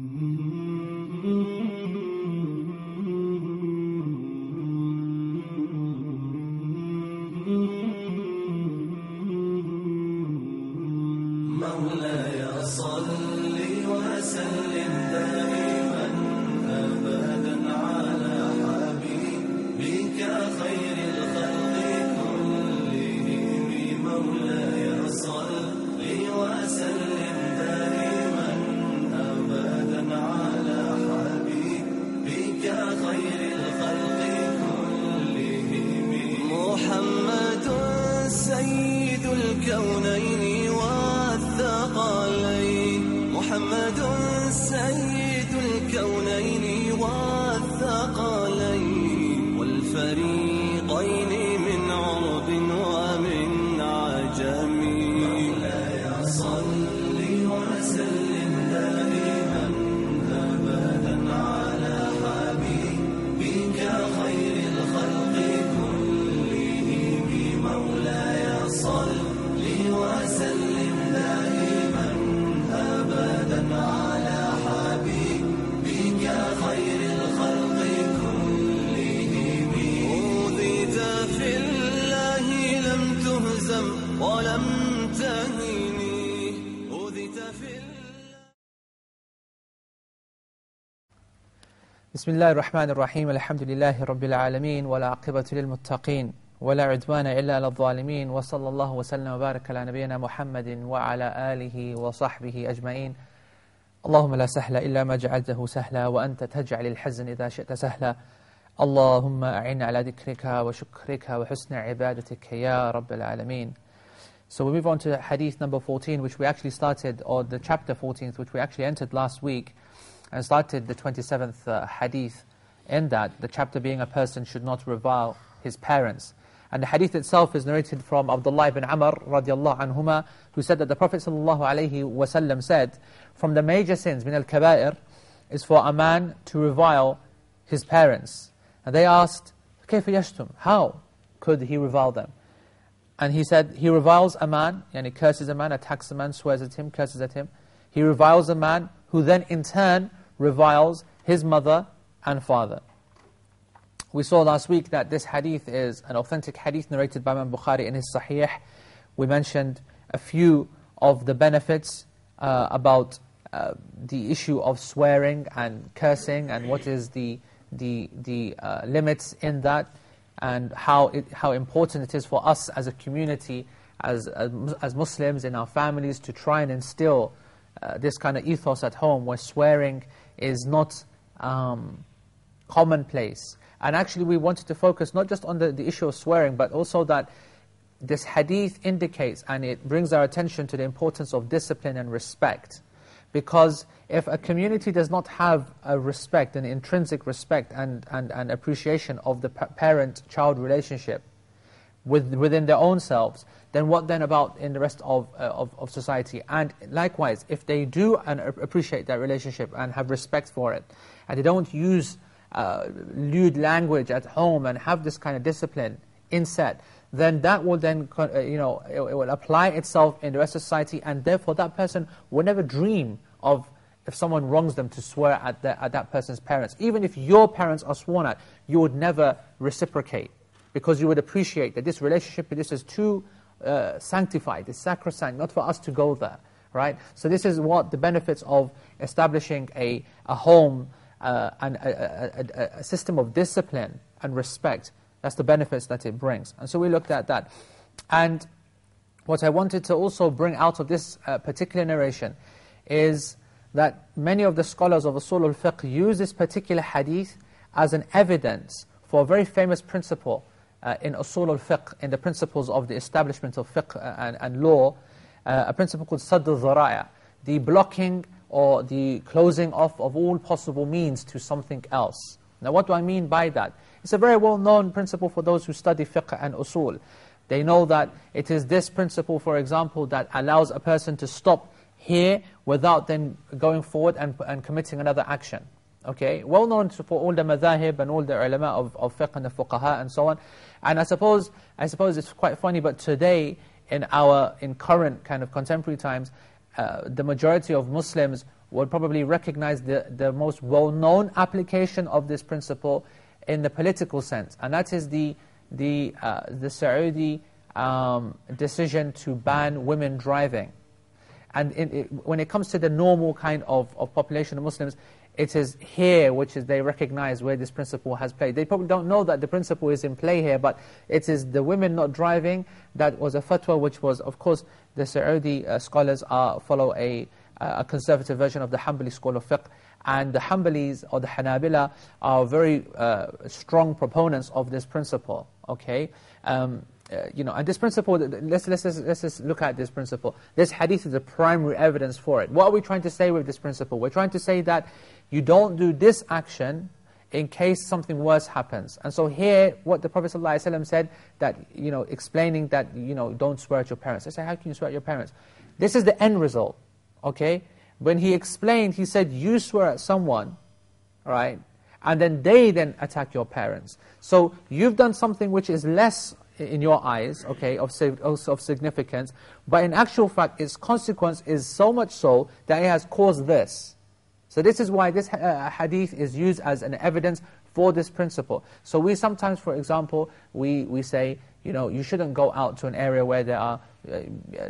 Mm-hmm. ولم تهني اوذيت في بسم الله الرحمن الرحيم الحمد لله رب العالمين ولا عقبة للمتقين ولا عدوان إلا على الظالمين وصلى الله وسلم وبارك على نبينا محمد وعلى آله وصحبه أجمعين اللهم لا سهل إلا ما جعلته سهلا وأنت تجعل الحزن إذا شئت سهلا اللهم أعنا على ذكرك وشكرك وحسن عبادتك يا رب العالمين So we move on to hadith number 14 which we actually started, or the chapter 14th which we actually entered last week and started the 27th uh, hadith in that, the chapter being a person should not revile his parents. And the hadith itself is narrated from Abdullah ibn Amr radiallahu anhuma, who said that the Prophet sallallahu alayhi wasallam said, from the major sins, min al-kaba'ir, is for a man to revile his parents. And they asked, كيف يشتم? How could he revile them? And he said, he reviles a man, and he curses a man, attacks a man, swears at him, curses at him. He reviles a man who then in turn reviles his mother and father. We saw last week that this hadith is an authentic hadith narrated by Imam Bukhari in his Sahih. We mentioned a few of the benefits uh, about uh, the issue of swearing and cursing and what is the, the, the uh, limits in that and how, it, how important it is for us as a community, as, as, as Muslims in our families to try and instill uh, this kind of ethos at home where swearing is not um, commonplace. And actually we wanted to focus not just on the, the issue of swearing, but also that this hadith indicates and it brings our attention to the importance of discipline and respect. Because if a community does not have a respect, an intrinsic respect and, and, and appreciation of the parent-child relationship with, within their own selves, then what then about in the rest of, uh, of, of society? And likewise, if they do and appreciate that relationship and have respect for it, and they don't use uh, lewd language at home and have this kind of discipline inset, then that will then, uh, you know, it, will apply itself in the rest of society, and therefore that person will never dream of, if someone wrongs them, to swear at, the, at that person's parents. Even if your parents are sworn at, you would never reciprocate, because you would appreciate that this relationship, this is too uh, sanctified, it's sacrosanct, not for us to go there. Right? So this is what the benefits of establishing a, a home uh, and a, a, a, a system of discipline and respect that's the benefits that it brings. And so we looked at that. And what I wanted to also bring out of this uh, particular narration is that many of the scholars of Usul al-Fiqh use this particular hadith as an evidence for a very famous principle uh, in Usul al-Fiqh, in the principles of the establishment of fiqh and, and law, uh, a principle called Sadd al-Dhara'i, the blocking or the closing off of all possible means to something else. Now what do I mean by that? It's a very well-known principle for those who study fiqh and usul. They know that it is this principle, for example, that allows a person to stop here without then going forward and, and committing another action. Okay, well known for all the madhahib and all the ulama of, of fiqh and the fuqaha and so on. And I suppose, I suppose it's quite funny, but today, in our in current kind of contemporary times, uh, the majority of Muslims would probably recognize the, the most well-known application of this principle in the political sense, and that is the, the, uh, the Saudi um, decision to ban women driving. And in, it, when it comes to the normal kind of, of population of Muslims, it is here which is they recognize where this principle has played. They probably don't know that the principle is in play here, but it is the women not driving that was a fatwa which was, of course, the Saudi uh, scholars follow a, a conservative version of the Hanbali school of fiqh, and the Hanbalis or the Hanabila are very uh, strong proponents of this principle, okay? Um, uh, you know, and this principle, let's, let's, let's just look at this principle. This hadith is the primary evidence for it. What are we trying to say with this principle? We're trying to say that you don't do this action in case something worse happens. And so here, what the Prophet ﷺ said, that, you know, explaining that, you know, don't swear at your parents. I say, how can you swear at your parents? This is the end result, okay? When he explained, he said, you swear at someone, right? And then they then attack your parents. So you've done something which is less in your eyes, okay, of, of significance, but in actual fact, its consequence is so much so that it has caused this. So this is why this uh, hadith is used as an evidence for this principle. So we sometimes, for example, we, we say, you know, you shouldn't go out to an area where there are uh,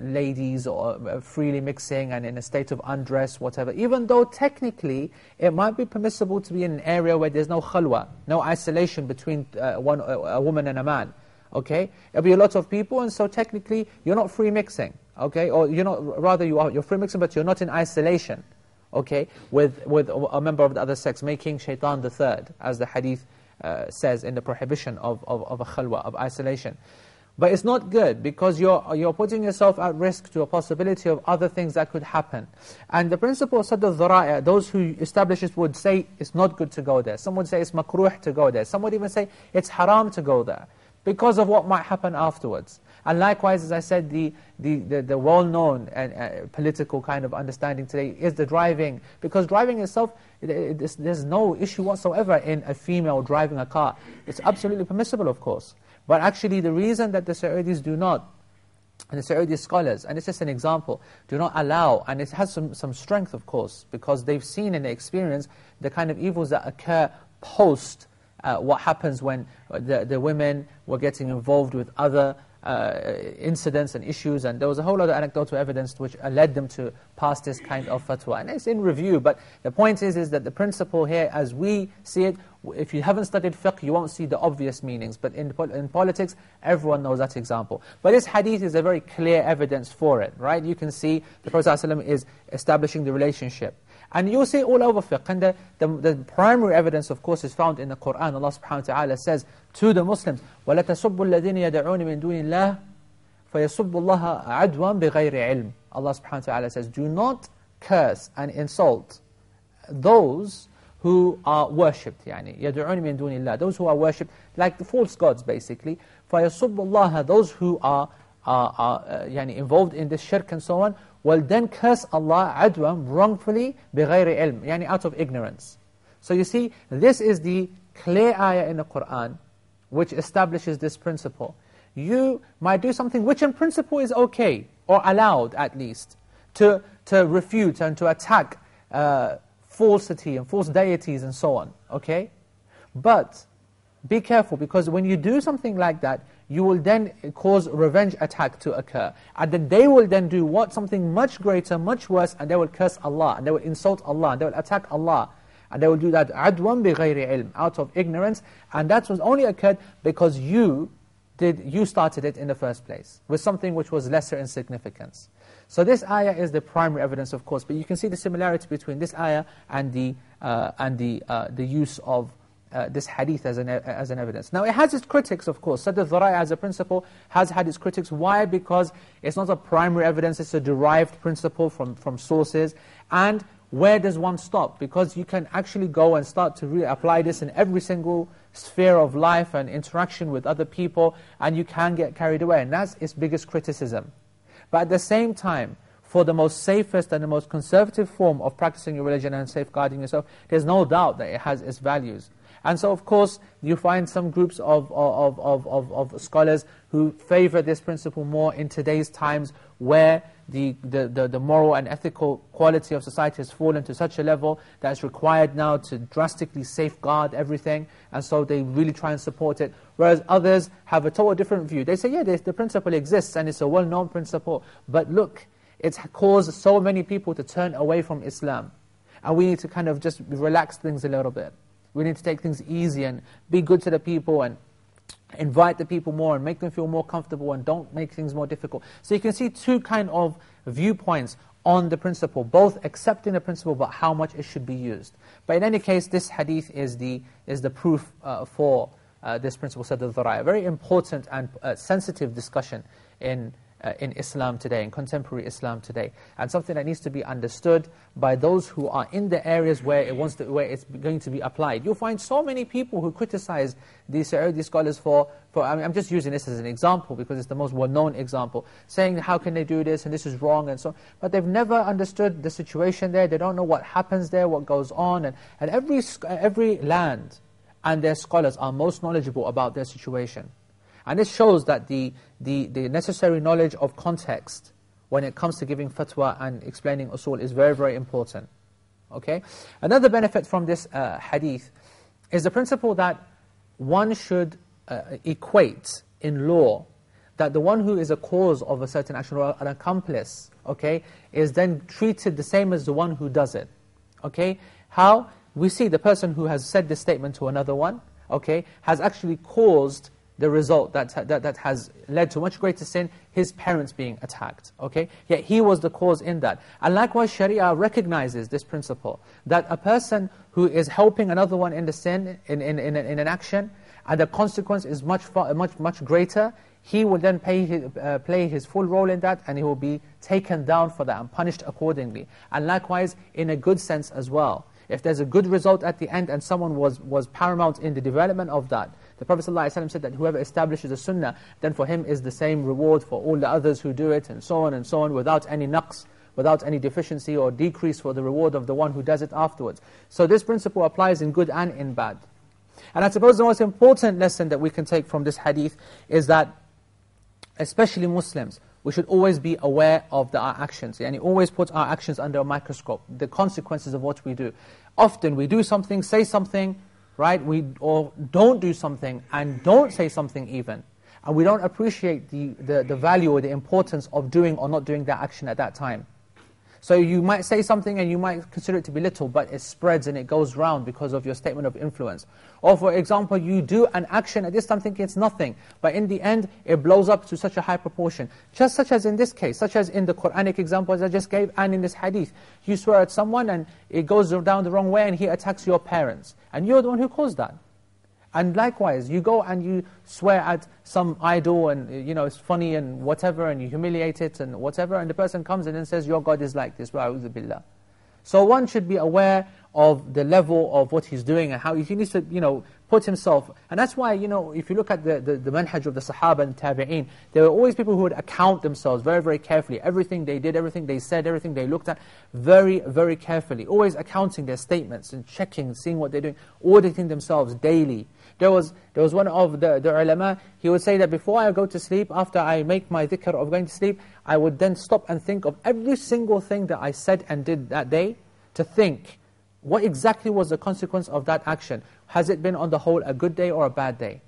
ladies or uh, freely mixing and in a state of undress, whatever. Even though technically it might be permissible to be in an area where there's no khalwa, no isolation between uh, one, a woman and a man okay? There'll be a lot of people, and so technically you're not free mixing, okay? Or you're not, rather you are, you're free mixing, but you're not in isolation, okay? With, with a member of the other sex, making shaitan the third, as the hadith uh, says in the prohibition of, of, of a khalwa, of isolation. But it's not good because you're, you're putting yourself at risk to a possibility of other things that could happen. And the principle of sadd those who establish it would say it's not good to go there. Some would say it's makruh to go there. Some would even say it's haram to go there because of what might happen afterwards. And likewise, as I said, the, the, the, the well-known uh, political kind of understanding today is the driving. Because driving itself, it, it, there's no issue whatsoever in a female driving a car. It's absolutely permissible, of course. But actually, the reason that the Saudis do not, and the Saudi scholars, and it's just an example, do not allow, and it has some, some strength, of course, because they've seen and experienced the kind of evils that occur post uh, what happens when the, the women were getting involved with other uh, incidents and issues, and there was a whole lot of anecdotal evidence which led them to pass this kind of fatwa. And it's in review, but the point is, is that the principle here, as we see it, if you haven't studied fiqh, you won't see the obvious meanings. But in, in politics, everyone knows that example. But this hadith is a very clear evidence for it, right? You can see the Prophet ﷺ is establishing the relationship. And you'll see all over fiqh. And the, the, the, primary evidence, of course, is found in the Qur'an. Allah subhanahu wa ta'ala says to the Muslims, وَلَتَسُبُّ الَّذِينَ يَدَعُونِ مِن دُونِ اللَّهِ فَيَسُبُّ اللَّهَ عَدْوًا بِغَيْرِ عِلْمٍ Allah subhanahu wa ta'ala says, do not curse and insult those who are worshipped, يعني, يَدْعُونِ مِن دُونِ اللَّهِ Those who are worshipped, like the false gods, basically. فَيَسُبُّ اللَّهَ Those who are, are, are uh, يعني, involved in this shirk and so on, will then curse Allah adwan wrongfully بغير ilm, yani out of ignorance. So you see, this is the clear ayah in the Qur'an which establishes this principle. You might do something which in principle is okay, or allowed at least, to, to refute and to attack uh, falsity and false deities and so on, okay? But be careful, because when you do something like that, you will then cause revenge attack to occur. And then they will then do what? Something much greater, much worse, and they will curse Allah, and they will insult Allah, and they will attack Allah. And they will do that عَدْوًا بِغَيْرِ ilm, out of ignorance. And that was only occurred because you did you started it in the first place, with something which was lesser in significance. So this ayah is the primary evidence, of course, but you can see the similarity between this ayah and the, uh, and the, uh, the use of uh, this hadith as an, as an evidence. Now it has its critics of course, Sadd al-Dhara'i as a principle has had its critics. Why? Because it's not a primary evidence, it's a derived principle from, from sources. And where does one stop? Because you can actually go and start to really apply this in every single sphere of life and interaction with other people, and you can get carried away. And that's its biggest criticism. But at the same time, for the most safest and the most conservative form of practicing your religion and safeguarding yourself, there's no doubt that it has its values. And so, of course, you find some groups of, of, of, of, of scholars who favor this principle more in today's times where the, the, the, the, moral and ethical quality of society has fallen to such a level that it's required now to drastically safeguard everything, and so they really try and support it. Whereas others have a total different view. They say, yeah, the principle exists, and it's a well-known principle, but look, it's caused so many people to turn away from Islam. And we need to kind of just relax things a little bit. We need to take things easy and be good to the people and invite the people more and make them feel more comfortable and don't make things more difficult. So you can see two kind of viewpoints on the principle, both accepting the principle but how much it should be used. But in any case, this hadith is the, is the proof uh, for uh, this principle, said the A very important and uh, sensitive discussion in uh, in Islam today, in contemporary Islam today, and something that needs to be understood by those who are in the areas where it wants to, where it's going to be applied. You'll find so many people who criticize these Saudi scholars for, for I I'm just using this as an example because it's the most well-known example, saying how can they do this and this is wrong and so on. But they've never understood the situation there, they don't know what happens there, what goes on, and, and every, every land and their scholars are most knowledgeable about their situation. And this shows that the, the, the necessary knowledge of context when it comes to giving fatwa and explaining usul is very, very important. Okay? Another benefit from this uh, hadith is the principle that one should uh, equate in law that the one who is a cause of a certain action or an accomplice, okay, is then treated the same as the one who does it. Okay? How? We see the person who has said this statement to another one, okay, has actually caused the result that, that, that has led to much greater sin, his parents being attacked. Okay? Yet he was the cause in that. And likewise, Sharia recognizes this principle, that a person who is helping another one in the sin, in, in, in, in an action, and the consequence is much, far, much, much greater, he will then pay his, uh, play his full role in that, and he will be taken down for that and punished accordingly. And likewise, in a good sense as well. If there's a good result at the end and someone was, was paramount in the development of that, the Prophet ﷺ said that whoever establishes a sunnah, then for him is the same reward for all the others who do it, and so on and so on, without any naqs, without any deficiency or decrease for the reward of the one who does it afterwards. So this principle applies in good and in bad. And I suppose the most important lesson that we can take from this hadith is that, especially Muslims, we should always be aware of the, our actions, and he always put our actions under a microscope, the consequences of what we do. Often we do something, say something, right? We or don't do something and don't say something even. And we don't appreciate the, the, the value or the importance of doing or not doing that action at that time. So you might say something and you might consider it to be little, but it spreads and it goes round because of your statement of influence. Or for example, you do an action at this time thinking it's nothing, but in the end, it blows up to such a high proportion. Just such as in this case, such as in the Quranic examples I just gave, and in this hadith. You swear at someone and it goes down the wrong way and he attacks your parents. And you're the one who caused that. And likewise, you go and you swear at some idol and uh, you know it's funny and whatever and you humiliate it and whatever and the person comes in and says your God is like this, billah. So one should be aware of the level of what he's doing and how he needs to, you know, put himself. And that's why, you know, if you look at the, the, the manhaj of the Sahaba and Tabi'een, there were always people who would account themselves very, very carefully. Everything they did, everything they said, everything they looked at, very, very carefully. Always accounting their statements and checking, seeing what they're doing, auditing themselves daily. There was, there was one of the, the ulama, he would say that before I go to sleep, after I make my dhikr of going to sleep, I would then stop and think of every single thing that I said and did that day, to think, what exactly was the consequence of that action? Has it been on the whole a good day or a bad day?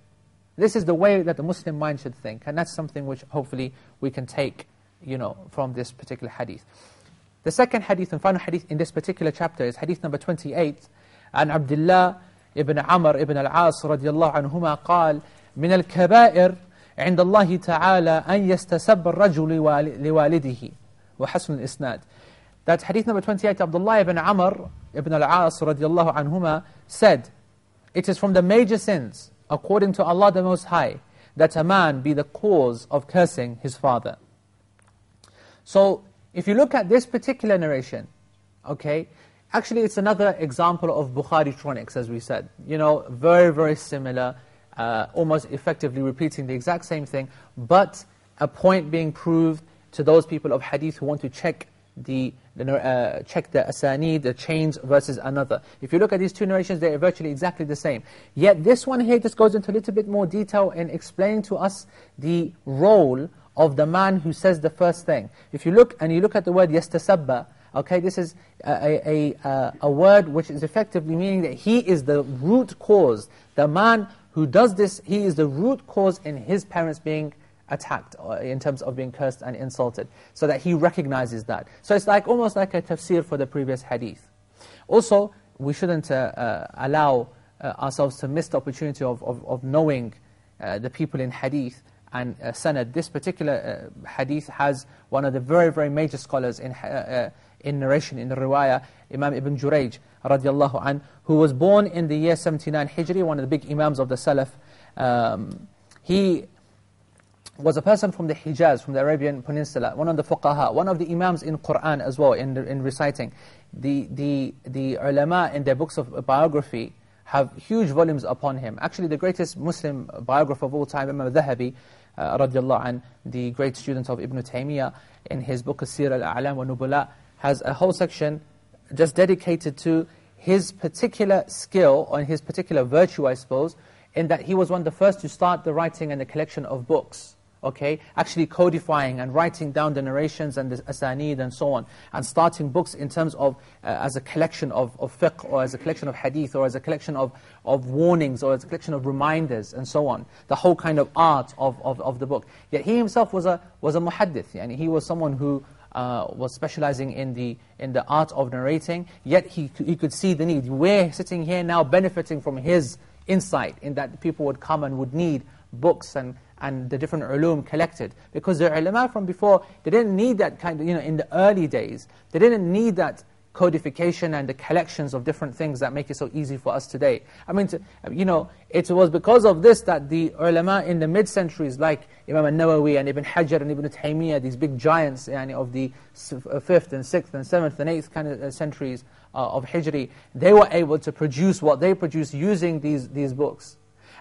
This is the way that the Muslim mind should think, and that's something which hopefully we can take you know, from this particular hadith. The second hadith and final hadith in this particular chapter is hadith number 28, and Abdullah ابن عمر ابن العاص رضي الله عنهما قال من الكبائر عند الله تعالى أن يستسب الرجل لوالده وحسن الإسناد That hadith number 28, Abdullah ibn Amr ibn al-As radiallahu anhuma said, It is from the major sins, according to Allah the Most High, that a man be the cause of cursing his father. So, if you look at this particular narration, okay, Actually, it's another example of Bukhari tronics, as we said. You know, very, very similar, uh, almost effectively repeating the exact same thing, but a point being proved to those people of hadith who want to check the, the uh, check the asanid, the chains versus another. If you look at these two narrations, they are virtually exactly the same. Yet this one here just goes into a little bit more detail in explaining to us the role of the man who says the first thing. If you look, and you look at the word yastasabba, okay, this is a, a, a, a word which is effectively meaning that he is the root cause. The man who does this, he is the root cause in his parents being attacked uh, in terms of being cursed and insulted, so that he recognizes that. So it's like almost like a tafsir for the previous hadith. Also, we shouldn't uh, uh, allow uh, ourselves to miss the opportunity of, of, of knowing uh, the people in hadith and uh, sanad. This particular hadith has one of the very, very major scholars in, in narration, in the riwayah, Imam Ibn Jurayj, radiallahu an, who was born in the year 79 Hijri, one of the big imams of the Salaf. Um, he was a person from the Hijaz, from the Arabian Peninsula, one of the fuqaha, one of the imams in Qur'an as well, in, in reciting. The, the, the ulama in their books of biography have huge volumes upon him. Actually, the greatest Muslim biographer of all time, Imam Dhahabi, uh, radiallahu an, the great student of Ibn Taymiyyah, in his book Siyar al-A'lam wa Nubala, has a whole section just dedicated to his particular skill, or his particular virtue, I suppose, in that he was one of the first to start the writing and the collection of books okay, actually codifying and writing down the narrations and the asanid and so on, and starting books in terms of, uh, as a collection of, of fiqh, or as a collection of hadith, or as a collection of, of warnings, or as a collection of reminders, and so on. The whole kind of art of, of, of the book. Yet he himself was a, was a muhaddith, and he was someone who uh, was specializing in the, in the art of narrating, yet he, he could see the need. We're sitting here now benefiting from his insight in that people would come and would need books and, and the different ulum collected. Because the ulama from before, they didn't need that kind of, you know, in the early days, they didn't need that codification and the collections of different things that make it so easy for us today. I mean, to, you know, it was because of this that the ulama in the mid-centuries, like Imam al-Nawawi and Ibn Hajar and Ibn Taymiyyah, these big giants yani, of the 5th uh, and 6th and 7th and 8th kind of uh, centuries uh, of Hijri, they were able to produce what they produced using these, these books.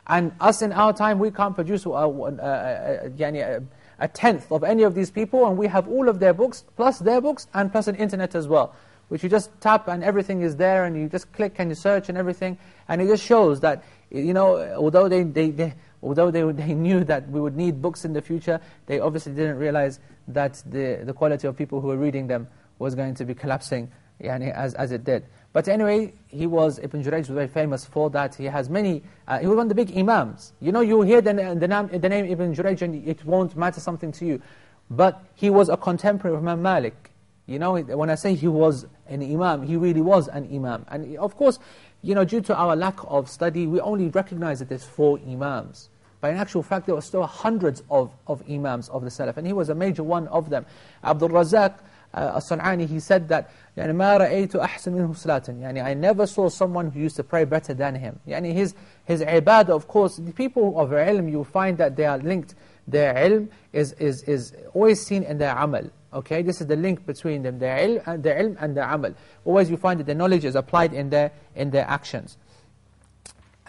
And us in our time, we can't produce uh, uh, a, a, a, a, tenth of any of these people, and we have all of their books, plus their books, and plus an internet as well, which you just tap and everything is there, and you just click and you search and everything, and it just shows that, you know, although they, they, they although they, they knew that we would need books in the future, they obviously didn't realize that the, the quality of people who were reading them was going to be collapsing yani, as, as it did. But anyway, he was, Ibn Jurayj was very famous for that. He has many, uh, he was one of the big imams. You know, you hear the, the, name, the name Ibn Jurayj and it won't matter something to you. But he was a contemporary of Imam Malik. You know, when I say he was an imam. He really was an imam. And of course, you know, due to our lack of study, we only recognize that there's four imams. But in actual fact, there were still hundreds of, of imams of the Salaf, and he was a major one of them. Abdul Razak uh, as-San'ani he said that, يعني ما رأيت أحسن منه صلاة يعني I never saw someone who used to pray better than him. Yani his, his ibadah, of course, the people of ilm, you find that they are linked. Their ilm is, is, is always seen in their amal. Okay, this is the link between them, their uh, ilm and their, ilm and their amal. Always you find that the knowledge is applied in their, in their actions.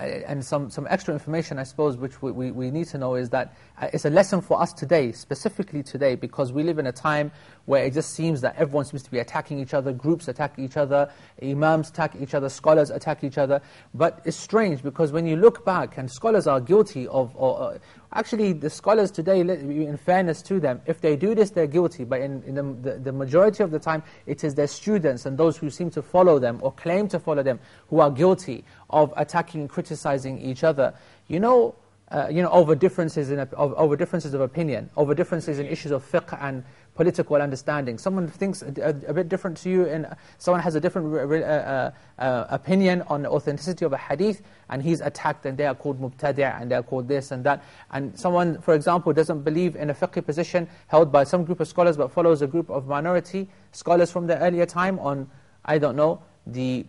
And some, some extra information, I suppose, which we, we, we need to know is that uh, it's a lesson for us today, specifically today, because we live in a time where it just seems that everyone seems to be attacking each other, groups attack each other, imams attack each other, scholars attack each other. But it's strange, because when you look back, and scholars are guilty of, or, actually the scholars today, in fairness to them, if they do this, they're guilty, but in, in the, the majority of the time, it is their students and those who seem to follow them, or claim to follow them, who are guilty of attacking and criticizing each other. You know, uh, you know, over differences in of, over differences of opinion, over differences in issues of fiqh and political understanding. Someone thinks a, a, a bit different to you, and someone has a different uh, uh, uh, opinion on the authenticity of a hadith, and he's attacked, and they are called mubtadi' and they are called this and that. And someone, for example, doesn't believe in a fiqh position held by some group of scholars, but follows a group of minority scholars from the earlier time on, I don't know, the,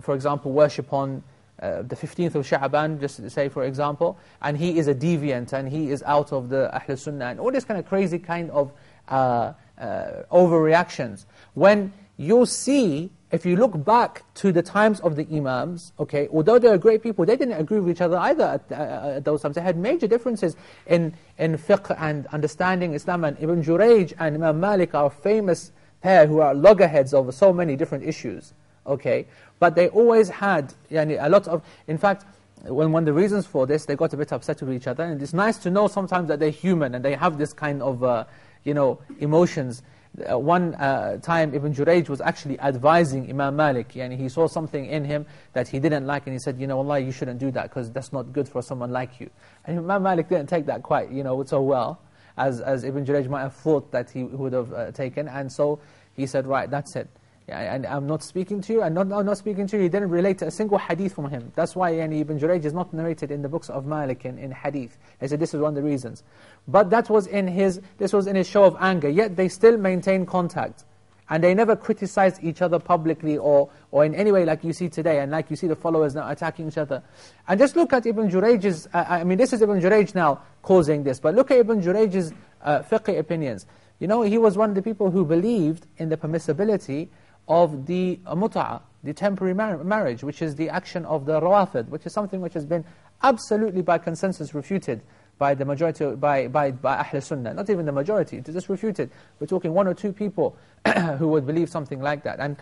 for example, worship on uh, the 15th of Sha'ban, just to say for example, and he is a deviant and he is out of the Ahl Sunnah and all this kind of crazy kind of uh, uh, overreactions. When you see, if you look back to the times of the Imams, okay, although they are great people, they didn't agree with each other either at, uh, at those times. They had major differences in, in fiqh and understanding Islam. And Ibn Jurayj and Imam Malik are famous pair who are loggerheads over so many different issues, okay? But they always had yani, a lot of, in fact, when one of the reasons for this, they got a bit upset with each other, and it's nice to know sometimes that they're human and they have this kind of, uh, you know, emotions. Uh, one uh, time Ibn Jurayj was actually advising Imam Malik, and he saw something in him that he didn't like, and he said, you know, Allah, you shouldn't do that, because that's not good for someone like you. And Imam Malik didn't take that quite, you know, so well, as, as Ibn Jurayj might have thought that he would have uh, taken, and so he said, right, that's it. And I'm not speaking to you, and not, I'm not speaking to you. He didn't relate a single hadith from him. That's why yani, Ibn Jurayj is not narrated in the books of Malik in, in hadith. He said this is one of the reasons. But that was in his, this was in his show of anger. Yet they still maintained contact. And they never criticized each other publicly or, or in any way like you see today, and like you see the followers now attacking each other. And just look at Ibn Jurayj's, uh, I mean this is Ibn Jurayj now causing this, but look at Ibn Jurayj's uh, fiqh opinions. You know, he was one of the people who believed in the permissibility of the mut'a, the temporary mar marriage, which is the action of the rawafid, which is something which has been absolutely by consensus refuted by the majority, by, by, by Ahl Sunnah. Not even the majority, it is just refuted. We're talking one or two people who would believe something like that. And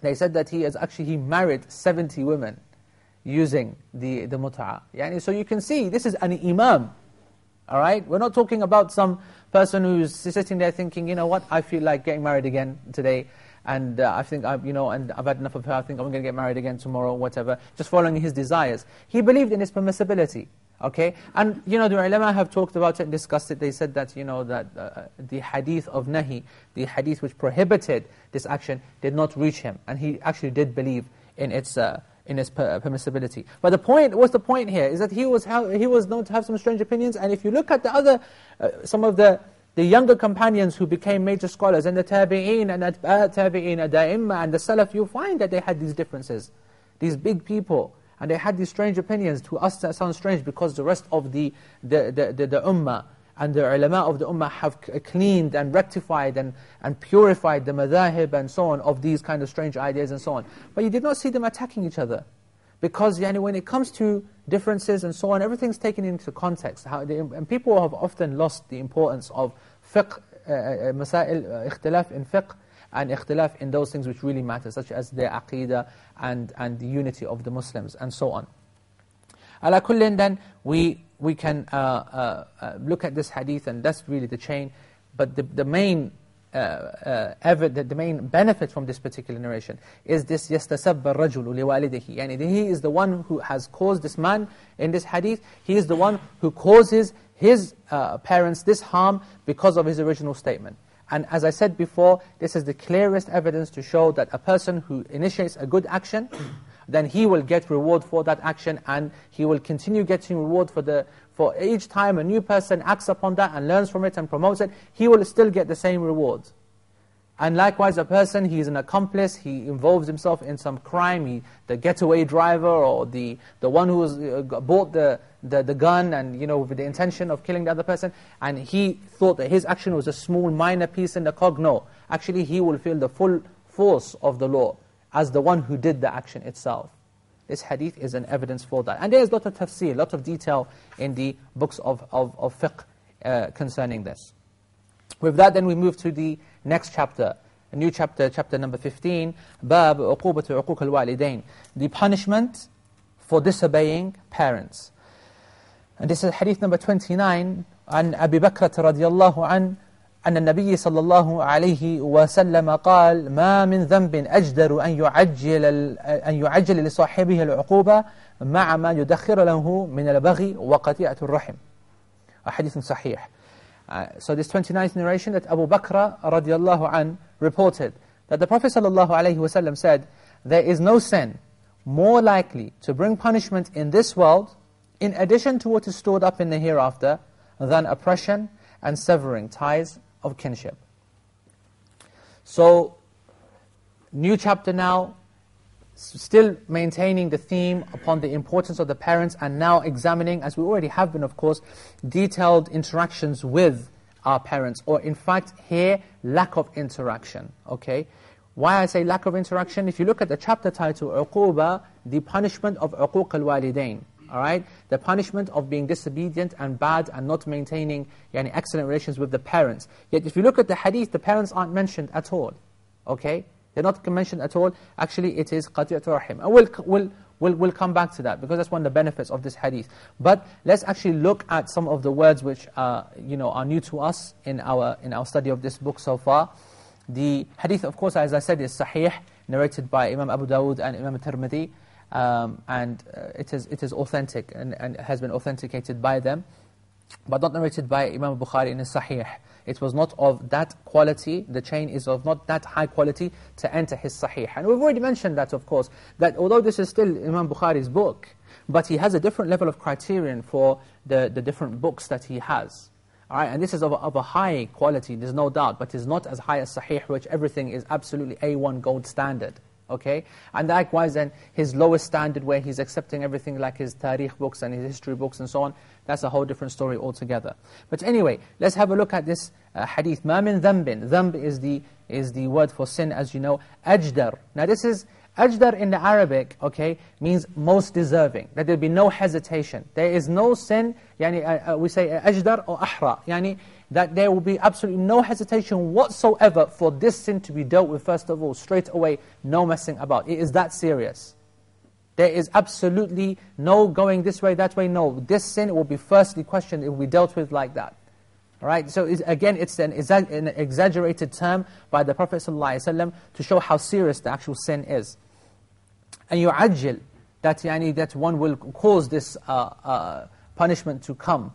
they said that he has actually, he married 70 women using the, the mut'a. Yani, so you can see, this is an imam. All right? We're not talking about some person who's sitting there thinking, you know what, I feel like getting married again today and uh, I think, I've, you know, and I've had enough of her, I think I'm going to get married again tomorrow, whatever, just following his desires. He believed in his permissibility, okay? And, you know, the ulama have talked about it and discussed it. They said that, you know, that uh, the hadith of Nahi, the hadith which prohibited this action, did not reach him. And he actually did believe in its... Uh, in its permissibility. But the point, what's the point here, is that he was, he was known to have some strange opinions, and if you look at the other, uh, some of the the younger companions who became major scholars, and the tabi'een, and the uh, tabi'een, and the and the salaf, you find that they had these differences. These big people, and they had these strange opinions. To us that sounds strange because the rest of the, the, the, the, the ummah, and the ulama of the ummah have cleaned and rectified and, and purified the madhahib and so on of these kind of strange ideas and so on. But you did not see them attacking each other. Because yani, when it comes to differences and so on, everything's taken into context. They, and people have often lost the importance of fiqh, uh, uh masail, uh, ikhtilaf in fiqh, and ikhtilaf in those things which really matter, such as their aqidah and, and the unity of the Muslims, and so on. Ala kullin then, we, we can uh, uh, look at this hadith, and that's really the chain. But the, the main uh, uh, ever, the, the, main benefit from this particular narration is this يَسْتَسَبَّ الرَّجُلُ لِوَالِدِهِ Yani he is the one who has caused this man in this hadith, he is the one who causes his uh, parents this harm because of his original statement. And as I said before, this is the clearest evidence to show that a person who initiates a good action, then he will get reward for that action and he will continue getting reward for the for each time a new person acts upon that and learns from it and promotes it, he will still get the same rewards. And likewise, a person, he is an accomplice, he involves himself in some crime, he, the getaway driver or the, the one who uh, bought the, the, the gun and, you know, with the intention of killing the other person, and he thought that his action was a small, minor piece in the cog. No, actually he will feel the full force of the law as the one who did the action itself. This hadith is an evidence for that. And there is a lot of tafsir, a lot of detail in the books of, of, of fiqh uh, concerning this. With that, then we move to the next chapter, a new chapter, chapter number 15, Bab Uqubatu Uquq al-Walidain, the punishment for disobeying parents. And this is hadith number 29, عن أبي بكرة رضي الله عنه أن النبي صلى الله عليه وسلم قال ما من ذنب أجدر أن يعجل, أن يعجل لصاحبه العقوبة مع ما يدخر له من البغي وقطيعة الرحم حديث صحيح uh, So this 29th narration that Abu Bakr radiallahu an reported that the Prophet sallallahu alayhi wasallam said there is no sin more likely to bring punishment in this world in addition to what is stored up in the hereafter than oppression and severing ties of kinship. So, new chapter now, still maintaining the theme upon the importance of the parents and now examining, as we already have been of course, detailed interactions with our parents, or in fact here, lack of interaction, okay? Why I say lack of interaction? If you look at the chapter title, Uquba, the punishment of Uquq al-Walidain, all right? The punishment of being disobedient and bad and not maintaining yani, excellent relations with the parents. Yet if you look at the hadith, the parents aren't mentioned at all, okay? They're not mentioned at all. Actually, it is qati'at rahim. And we'll, we'll, we'll, we'll come back to that because that's one of the benefits of this hadith. But let's actually look at some of the words which uh, you know, are new to us in our, in our study of this book so far. The hadith, of course, as I said, is sahih, narrated by Imam Abu Dawud and Imam Tirmidhi. Um, and uh, it, is, it is authentic and, and has been authenticated by them, but not narrated by Imam Bukhari in Sahih. It was not of that quality, the chain is of not that high quality to enter his Sahih. And we've already mentioned that, of course, that although this is still Imam Bukhari's book, but he has a different level of criterion for the, the different books that he has. All right, and this is of a, of a high quality, there's no doubt, but it's not as high as Sahih, which everything is absolutely A1 gold standard Okay? And likewise, then, his lowest standard where he's accepting everything like his tarikh books and his history books and so on, that's a whole different story altogether. But anyway, let's have a look at this uh, hadith. مَا مِن ذَنْبٍ ذَنْب is the, is the word for sin, as you know. أَجْدَر. Now this is, أَجْدَر in the Arabic, okay, means most deserving. That there be no hesitation. There is no sin, uh, uh, we say أَجْدَر or أَحْرَى that there will be absolutely no hesitation whatsoever for this sin to be dealt with first of all, straight away, no messing about. It is that serious. There is absolutely no going this way, that way, no. This sin will be firstly questioned, it will be dealt with like that. All right, so again, it's an, an exaggerated term by the Prophet ﷺ to show how serious the actual sin is. And you yu'ajjil, that, yani, that one will cause this uh, uh, punishment to come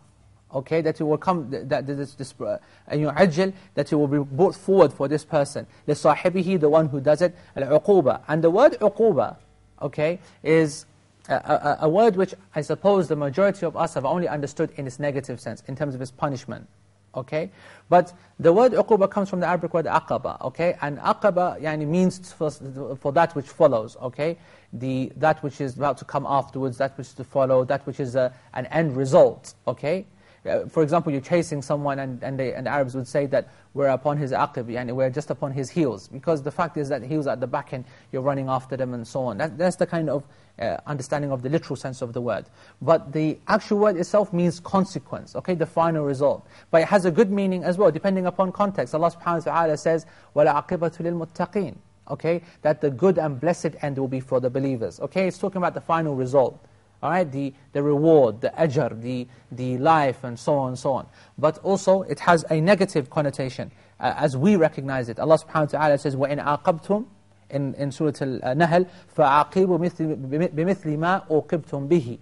okay, that it will come, that, that this, this uh, and yu'ajjil, that it will be brought forward for this person. لِصَاحِبِهِ The one who does it, al-uquba. And the word uquba, okay, is a, a, a, word which I suppose the majority of us have only understood in its negative sense, in terms of its punishment. Okay? But the word عقوبة comes from the Arabic word aqaba, okay? And aqaba yani, means for, for that which follows, okay? The, that which is about to come afterwards, that which is to follow, that which is a, an end result, okay? Uh, for example, you're chasing someone and, and, they, and the Arabs would say that we're upon his aqib, and we're just upon his heels. Because the fact is that heels at the back and you're running after them and so on. That, that's the kind of uh, understanding of the literal sense of the word. But the actual word itself means consequence, okay, the final result. But it has a good meaning as well, depending upon context. Allah subhanahu wa ta'ala says, وَلَعَقِبَةُ لِلْمُتَّقِينَ Okay, that the good and blessed end will be for the believers. Okay, it's talking about the final result all right, the, the reward, the ajr, the, the life, and so on and so on. But also, it has a negative connotation, uh, as we recognize it. Allah subhanahu wa ta'ala says, وَإِنْ عَاقَبْتُمْ in, in Surah Al-Nahl, فَعَاقِبُوا بِمِثْلِ مَا أُوقِبْتُمْ بِهِ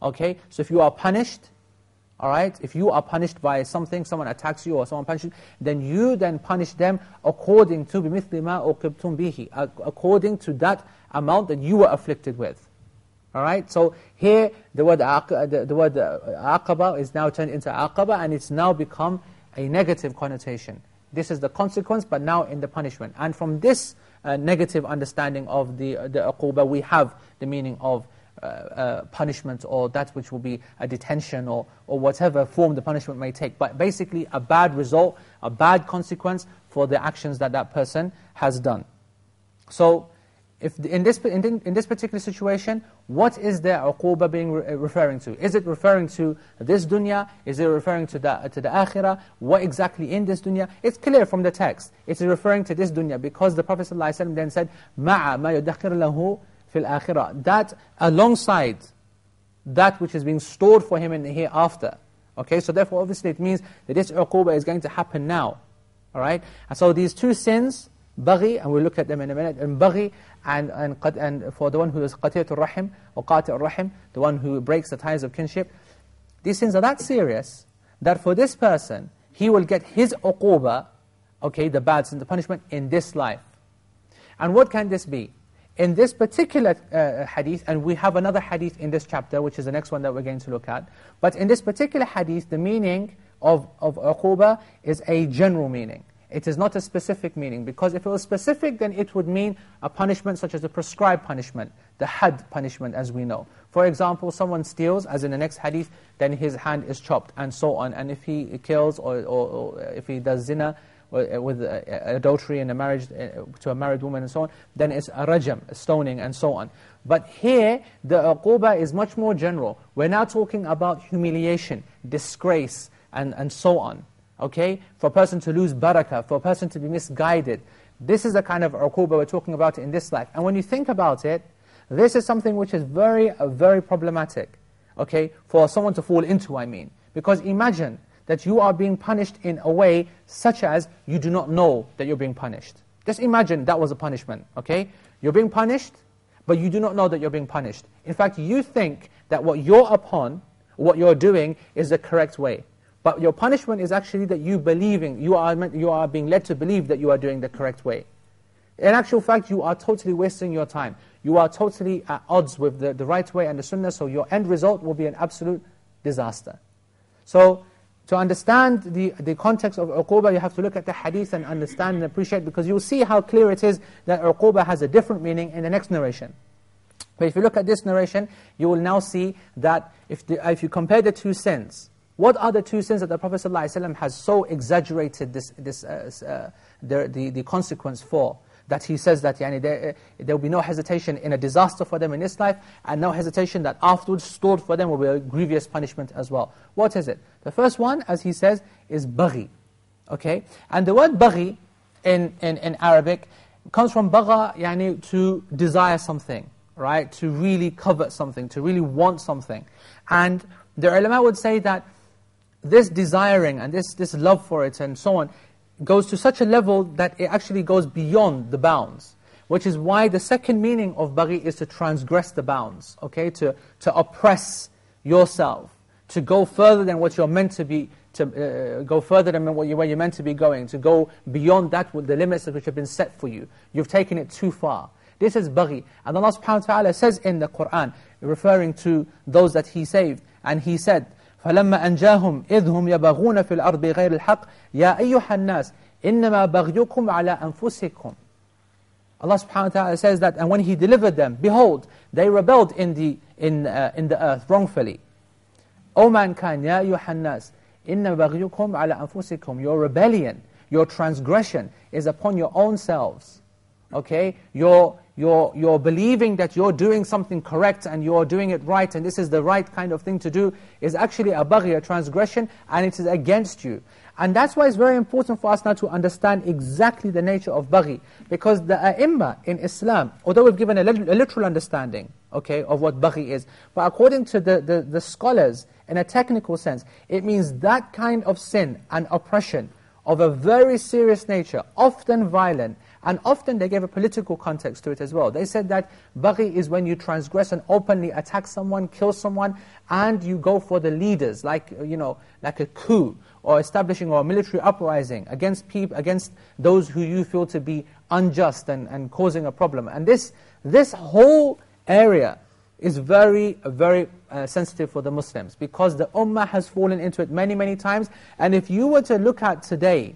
Okay, so if you are punished, all right, if you are punished by something, someone attacks you or someone punishes you, then you then punish them according to بِمِثْلِ مَا أُوقِبْتُمْ بِهِ according to that amount that you were afflicted with. All right, so here the word, the, the word uh, aqaba is now turned into aqaba and it's now become a negative connotation. This is the consequence, but now in the punishment. And from this uh, negative understanding of the, uh, the uquba, we have the meaning of uh, uh, punishment or that which will be a detention or, or whatever form the punishment may take. But basically a bad result, a bad consequence for the actions that that person has done. So if in this, in, in, this particular situation, what is the uquba being re referring to? Is it referring to this dunya? Is it referring to the, to the akhirah? What exactly in this dunya? It's clear from the text. It is referring to this dunya because the Prophet ﷺ then said, مَعَ مَا يُدَخِرْ لَهُ فِي الْآخِرَةِ That alongside that which is being stored for him in the hereafter. Okay, so therefore obviously it means that this uquba is going to happen now. All right? And so these two sins, baghi, and we'll look at them in a minute, and baghi and, and, and for the one who is qati'atul rahim, or qati'ul rahim, the one who breaks the ties of kinship, these sins are that serious that for this person, he will get his uquba, okay, the bad sin, the punishment, in this life. And what can this be? In this particular uh, hadith, and we have another hadith in this chapter, which is the next one that we're going to look at, but in this particular hadith, the meaning of, of uquba is a general meaning. It is not a specific meaning, because if it was specific, then it would mean a punishment such as a prescribed punishment, the had punishment as we know. For example, someone steals, as in the next hadith, then his hand is chopped, and so on. And if he kills or, or, or if he does zina, uh, with uh, adultery and a marriage uh, to a married woman and so on, then it's a rajam, stoning and so on. But here, the uquba is much more general. We're now talking about humiliation, disgrace, and, and so on. Okay? For a person to lose barakah, for a person to be misguided. This is the kind of uquba we're talking about in this life. And when you think about it, this is something which is very, uh, very problematic. Okay? For someone to fall into, I mean. Because imagine that you are being punished in a way such as you do not know that you're being punished. Just imagine that was a punishment, okay? You're being punished, but you do not know that you're being punished. In fact, you think that what you're upon, what you're doing, is the correct way. But your punishment is actually that you believing, you are, you are being led to believe that you are doing the correct way. In actual fact, you are totally wasting your time. You are totally at odds with the, the right way and the sunnah, so your end result will be an absolute disaster. So, to understand the, the context of uquba, you have to look at the hadith and understand and appreciate, because you'll see how clear it is that uquba has a different meaning in the next narration. But if you look at this narration, you will now see that if, the, if you compare the two sins, what are the two sins that the Prophet ﷺ has so exaggerated this, this, uh, uh, the, the, the consequence for? that he says that yani, there, there will be no hesitation in a disaster for them in this life, and no hesitation that afterwards stored for them will be a grievous punishment as well. What is it? The first one, as he says, is baghi. Okay? And the word baghi in, in, in Arabic comes from bagha, yani, to desire something, right? To really covet something, to really want something. And the ulama would say that this desiring and this, this love for it and so on goes to such a level that it actually goes beyond the bounds. Which is why the second meaning of baghi is to transgress the bounds, okay? To, to oppress yourself, to go further than what you're meant to be, to uh, go further than what you, where you're meant to be going, to go beyond that with the limits which have been set for you. You've taken it too far. This is baghi. And Allah subhanahu wa ta'ala says in the Qur'an, referring to those that He saved, and He said, فلما أنجاهم إذ هم يبغون في الأرض غير الحق يا أيها الناس إنما بغيكم على أنفسكم Allah subhanahu wa ta'ala says that, and when He delivered them, behold, they rebelled in the, in, uh, in the earth wrongfully. O mankind, يا أيها الناس إنما بغيكم على أنفسكم Your rebellion, your transgression is upon your own selves. Okay? Your, you're, you're believing that you're doing something correct and you're doing it right and this is the right kind of thing to do is actually a baghi, a transgression, and it is against you. And that's why it's very important for us now to understand exactly the nature of baghi. Because the ai in Islam, although we've given a, a literal understanding okay, of what baghi is, but according to the, the, the scholars, in a technical sense, it means that kind of sin and oppression of a very serious nature, often violent, and often they gave a political context to it as well. They said that baghi is when you transgress and openly attack someone, kill someone, and you go for the leaders, like, you know, like a coup, or establishing or a military uprising against people, against those who you feel to be unjust and, and causing a problem. And this, this whole area is very, very uh, sensitive for the Muslims, because the ummah has fallen into it many, many times. And if you were to look at today,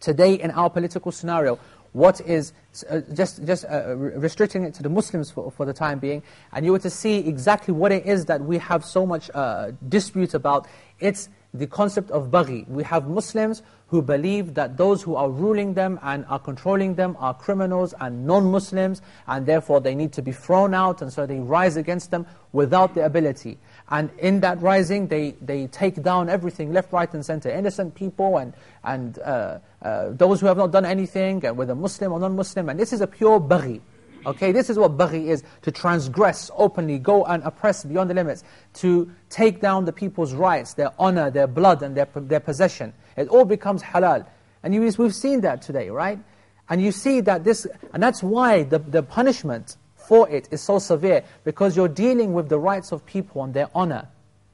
today in our political scenario, what is, uh, just, just uh, restricting it to the Muslims for, for the time being, and you were to see exactly what it is that we have so much uh, dispute about, it's the concept of baghi. We have Muslims who believe that those who are ruling them and are controlling them are criminals and non-Muslims, and therefore they need to be thrown out, and so they rise against them without the ability. And in that rising, they, they take down everything, left, right, and center. Innocent people and, and uh, uh, those who have not done anything, uh, whether Muslim or non-Muslim. And this is a pure baghi. Okay, this is what baghi is, to transgress openly, go and oppress beyond the limits, to take down the people's rights, their honor, their blood, and their, their possession. It all becomes halal. And you, we've seen that today, right? And you see that this, and that's why the, the punishment for it is so severe because you're dealing with the rights of people and their honor.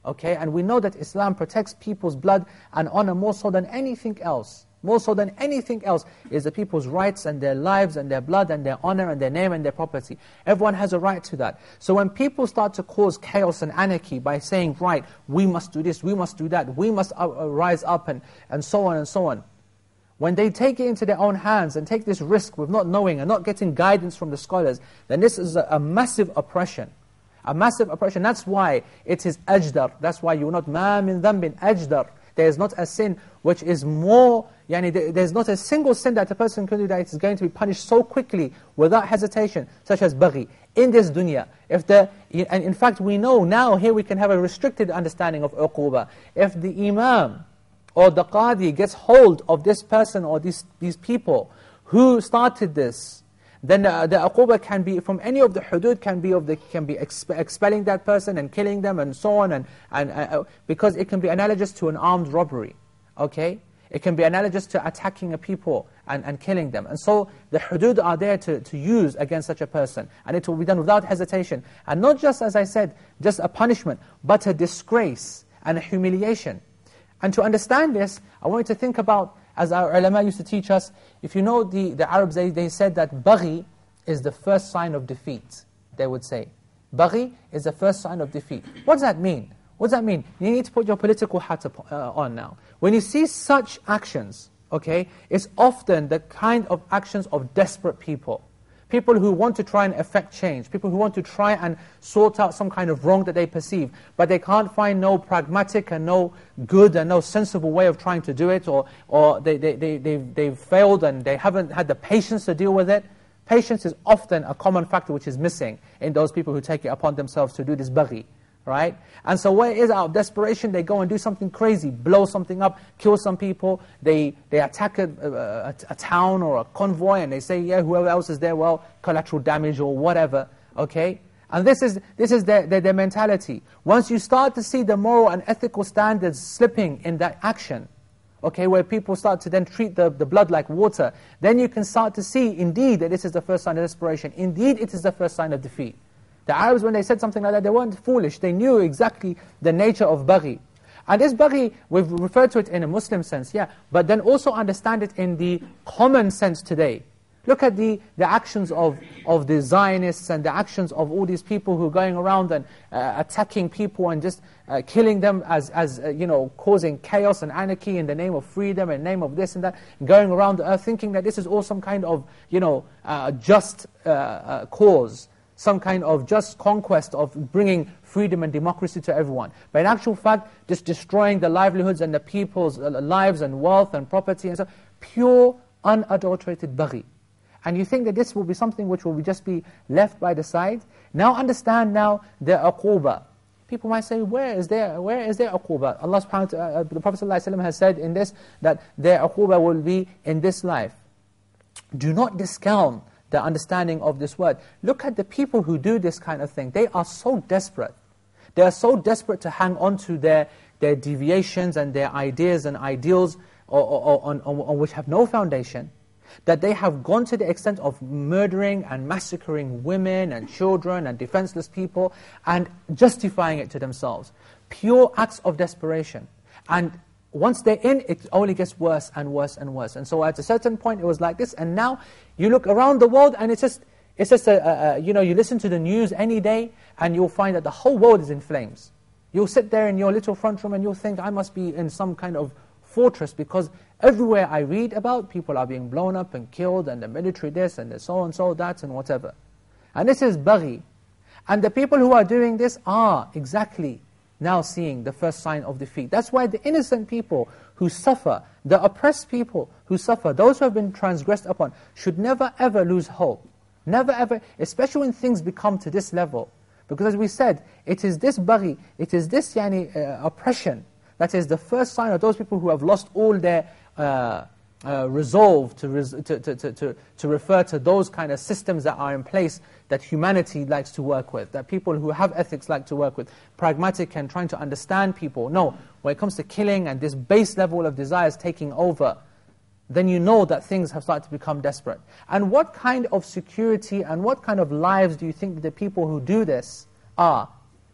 Okay? And we know that Islam protects people's blood and honor more so than anything else. More so than anything else is the people's rights and their lives and their blood and their honor and their name and their property. Everyone has a right to that. So when people start to cause chaos and anarchy by saying, right, we must do this, we must do that, we must uh, uh, rise up and, and so on and so on, when they take it into their own hands and take this risk with not knowing and not getting guidance from the scholars, then this is a, a massive oppression. A massive oppression. That's why it is ajdar. That's why you're not, ma min dhanbin ajdar. There is not a sin which is more, yani there's not a single sin that a person can do that is going to be punished so quickly without hesitation, such as baghi, in this dunya. If the, and in fact we know now here we can have a restricted understanding of uquba. If the imam or the qadi gets hold of this person or these, these people who started this, then uh, the uquba can be, from any of the hudud, can be, of the, can be exp expelling that person and killing them and so on, and, and uh, uh, because it can be analogous to an armed robbery, okay? It can be analogous to attacking a people and, and killing them. And so the hudud are there to, to use against such a person. And it will be done without hesitation. And not just, as I said, just a punishment, but a disgrace and a humiliation. And to understand this, I want you to think about as our ulama used to teach us, if you know the, the Arabs, they, they said that baghi is the first sign of defeat, they would say. Baghi is the first sign of defeat. What does that mean? What does that mean? You need to put your political hat up, uh, on now. When you see such actions, okay, it's often the kind of actions of desperate people people who want to try and effect change, people who want to try and sort out some kind of wrong that they perceive, but they can't find no pragmatic and no good and no sensible way of trying to do it, or, or they, they, they, they've, they've failed and they haven't had the patience to deal with it. Patience is often a common factor which is missing in those people who take it upon themselves to do this baghi right? And so what is of desperation, they go and do something crazy, blow something up, kill some people, they, they attack a, a, a, town or a convoy and they say, yeah, whoever else is there, well, collateral damage or whatever, okay? And this is, this is their, their, their mentality. Once you start to see the moral and ethical standards slipping in that action, okay, where people start to then treat the, the blood like water, then you can start to see, indeed, that this is the first sign of desperation. Indeed, it is the first sign of defeat. The Arabs, when they said something like that, they weren't foolish. They knew exactly the nature of baghi. And this baghi, we've referred to it in a Muslim sense, yeah, but then also understand it in the common sense today. Look at the, the actions of, of the Zionists and the actions of all these people who are going around and uh, attacking people and just uh, killing them as, as uh, you know, causing chaos and anarchy in the name of freedom and name of this and that, going around the earth thinking that this is all some kind of, you know, uh, just uh, uh, cause some kind of just conquest of bringing freedom and democracy to everyone. But in actual fact, just destroying the livelihoods and the people's uh, lives and wealth and property and so pure, unadulterated baghi. And you think that this will be something which will just be left by the side? Now understand now the uquba. People might say, where is there, where is there uquba? Allah subhanahu wa ta'ala, uh, the Prophet ﷺ has said in this, that their uquba will be in this life. Do not discount the understanding of this word. Look at the people who do this kind of thing. They are so desperate. They are so desperate to hang on to their, their deviations and their ideas and ideals or, or, or on, on, on which have no foundation, that they have gone to the extent of murdering and massacring women and children and defenseless people and justifying it to themselves. Pure acts of desperation. And once they're in, it only gets worse and worse and worse. And so at a certain point, it was like this. And now you look around the world, and it's just, it's just a, a, you know, you listen to the news any day, and you'll find that the whole world is in flames. You'll sit there in your little front room, and you'll think, I must be in some kind of fortress, because everywhere I read about, people are being blown up and killed, and the military this, and the so and so that, and whatever. And this is baghi. And the people who are doing this are exactly now seeing the first sign of defeat. That's why the innocent people who suffer, the oppressed people who suffer, those who have been transgressed upon, should never ever lose hope. Never ever, especially when things become to this level. Because as we said, it is this baghi, it is this yani, uh, oppression, that is the first sign of those people who have lost all their uh, uh, resolve to, res to, to, to, to refer to those kind of systems that are in place that humanity likes to work with, that people who have ethics like to work with, pragmatic and trying to understand people. No, when it comes to killing and this base level of desires taking over, then you know that things have started to become desperate. And what kind of security and what kind of lives do you think the people who do this are?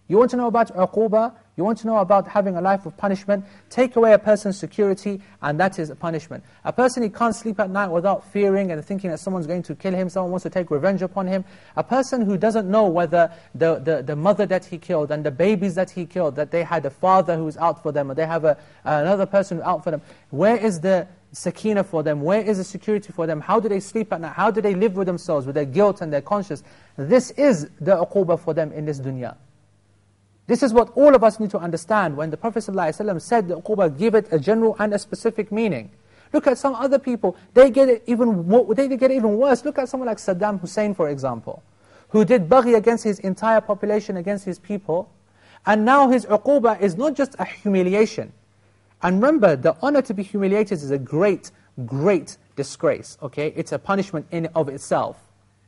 You want to know about uquba? You want to know about having a life of punishment? Take away a person's security, and that is a punishment. A person, he can't sleep at night without fearing and thinking that someone's going to kill him, someone wants to take revenge upon him. A person who doesn't know whether the, the, the mother that he killed and the babies that he killed, that they had a father who's out for them, or they have a, another person out for them. Where is the sakina for them? Where is the security for them? How do they sleep at night? How do they live with themselves, with their guilt and their conscience? This is the uquba for them in this dunya. This is what all of us need to understand when the Prophet ﷺ said the uquba, give it a general and a specific meaning. Look at some other people, they get it even, they get it even worse. Look at someone like Saddam Hussein, for example, who did baghi against his entire population, against his people, and now his uquba is not just a humiliation. And remember, the honor to be humiliated is a great, great disgrace, okay? It's a punishment in of itself,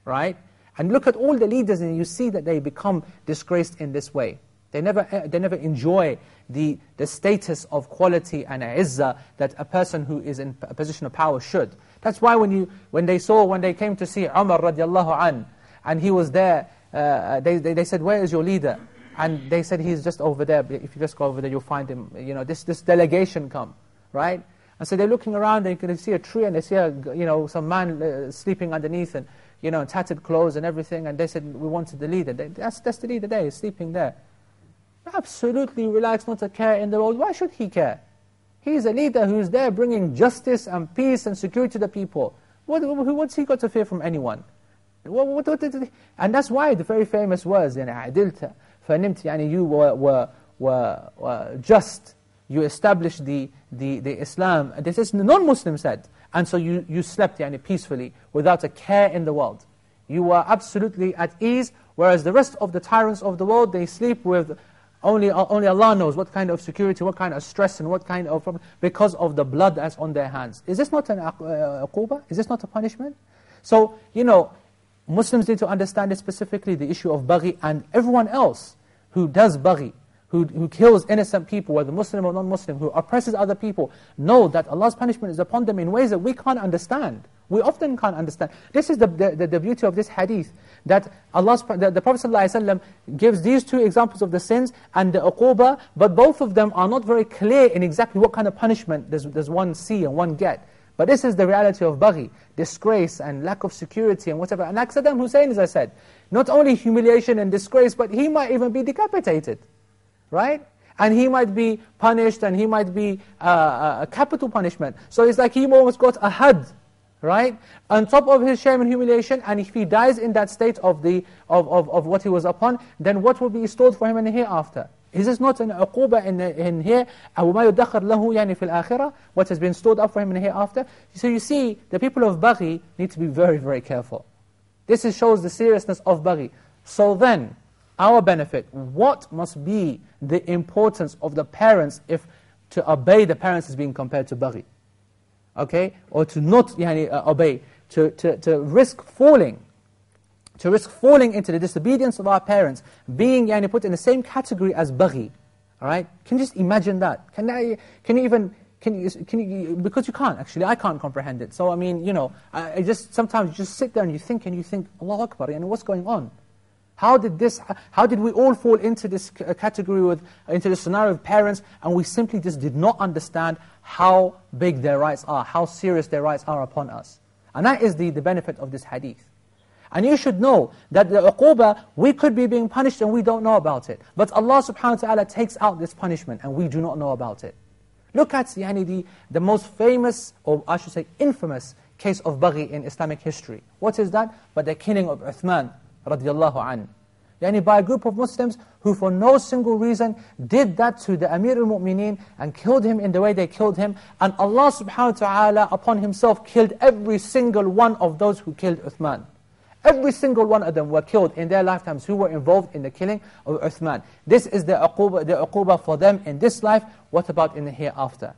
right? And look at all the leaders and you see that they become disgraced in this way. They never, they never enjoy the, the status of quality and izzah that a person who is in a position of power should. That's why when, you, when they saw, when they came to see Umar radiallahu an, and he was there, uh, they, they, they said, where is your leader? And they said, he's just over there. If you just go over there, you'll find him. You know, this, this delegation come, right? And so they're looking around, and they see a tree, and they see, a, you know, some man uh, sleeping underneath, and, you know, tattered clothes and everything, and they said, we wanted the leader. They, that's, that's the leader there, he's sleeping there Absolutely relaxed, not a care in the world. Why should he care? He's a leader who's there bringing justice and peace and security to the people. What, what's he got to fear from anyone? What, what, what, and that's why the very famous words, يعني عدلت فنمت, يعني you were, were, were, were just, you established the, the, the Islam. This is non-Muslim said. And so you, you slept yani, peacefully without a care in the world. You were absolutely at ease, whereas the rest of the tyrants of the world, they sleep with only, only Allah knows what kind of security, what kind of stress, and what kind of problem, because of the blood that's on their hands. Is this not an uquba? Uh, is this not a punishment? So, you know, Muslims need to understand specifically, the issue of baghi, and everyone else who does baghi, who, who kills innocent people, whether Muslim or non-Muslim, who oppresses other people, know that Allah's punishment is upon them in ways that we can't understand. We often can't understand. This is the, the, the beauty of this hadith, that Allah, the, the Prophet ﷺ gives these two examples of the sins and the uquba, but both of them are not very clear in exactly what kind of punishment does, does one see and one get. But this is the reality of baghi, disgrace and lack of security and whatever. And like Saddam Hussein, as I said, not only humiliation and disgrace, but he might even be decapitated right? And he might be punished and he might be uh, a capital punishment. So it's like he almost got a had, right? On top of his shame and humiliation, and if he dies in that state of, the, of, of, of what he was upon, then what will be stored for him in the hereafter? Is this not an uquba in, in here? أَوْ مَا يُدَّخَرْ لَهُ يَعْنِ فِي الْآخِرَةِ What has been stored up for him in the hereafter? So you see, the people of Baghi need to be very, very careful. This is, shows the seriousness of Baghi. So then, our benefit, what must be the importance of the parents if to obey the parents is being compared to baghi? Okay? Or to not yani, uh, obey, to, to, to risk falling, to risk falling into the disobedience of our parents, being yani, put in the same category as baghi. Alright? Can you just imagine that? Can, I, can you even can you, can you, because you can't actually, I can't comprehend it. So I mean, you know, I, I just, sometimes you just sit there and you think and you think, Allah Akbar, and what's going on? How did this, how did we all fall into this uh, category with, into the scenario of parents, and we simply just did not understand how big their rights are, how serious their rights are upon us. And that is the, the benefit of this hadith. And you should know that the uquba, we could be being punished and we don't know about it. But Allah subhanahu wa ta'ala takes out this punishment and we do not know about it. Look at yani, the, the most famous, or I should say infamous, case of baghi in Islamic history. What is that? But the killing of Uthman radiallahu an. Yani by a group of Muslims who for no single reason did that to the Amir al-Mu'mineen and killed him in the way they killed him. And Allah subhanahu wa ta'ala upon himself killed every single one of those who killed Uthman. Every single one of them were killed in their lifetimes who were involved in the killing of Uthman. This is the uquba, the uquba for them in this life. What about in the hereafter?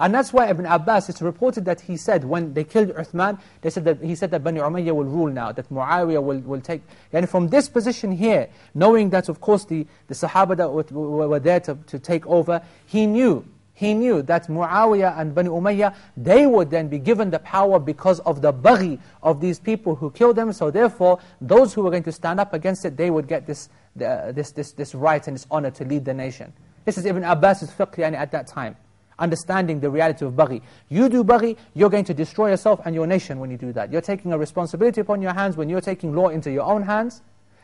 And that's why Ibn Abbas, it's reported that he said, when they killed Uthman, they said that he said that Bani Umayyah will rule now, that Muawiyah will, will take... And from this position here, knowing that of course the, the Sahaba that were, there to, to take over, he knew he knew that Muawiyah and Bani Umayyah, they would then be given the power because of the baghi of these people who killed them. So therefore, those who were going to stand up against it, they would get this, this, this, this right and this honor to lead the nation. This is Ibn Abbas's fiqh at that time understanding the reality of baghi. You do baghi, you're going to destroy yourself and your nation when you do that. You're taking a responsibility upon your hands when you're taking law into your own hands,